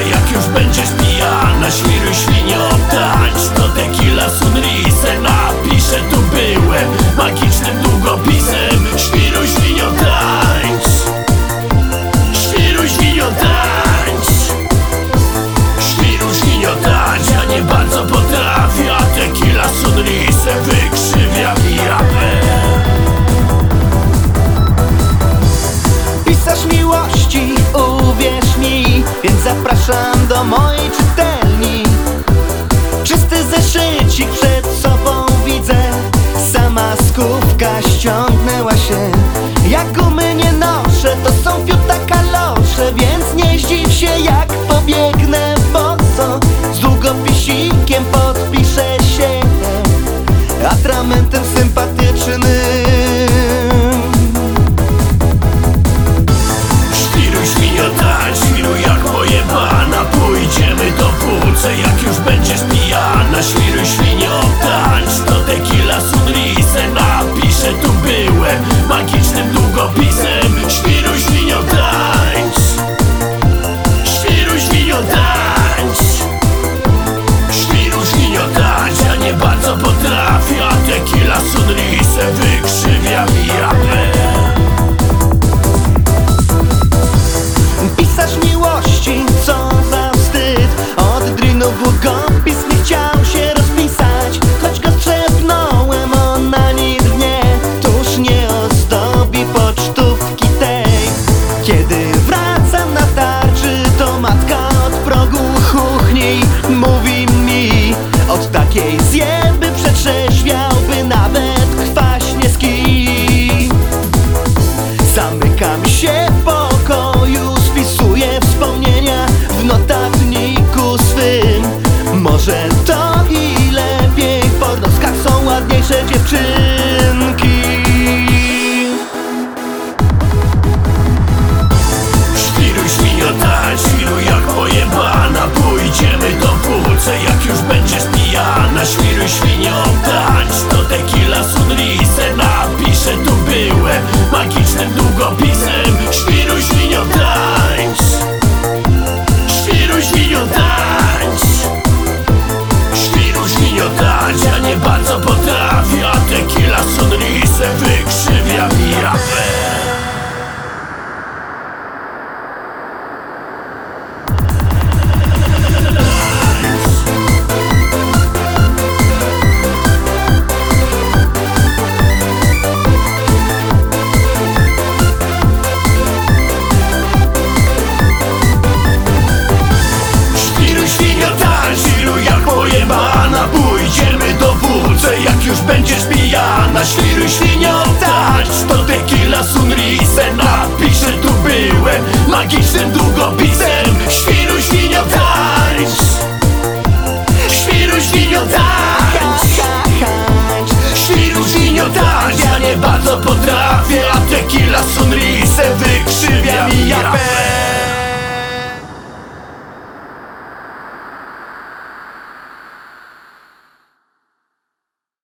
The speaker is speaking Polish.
Jak już będziesz pijana, świruj świnio zapraszam do mojej czytelni. Czysty zeszycik przed sobą widzę. Sama skówka ściągnęła się Jak umyć i se napiše tu. наш віруючний.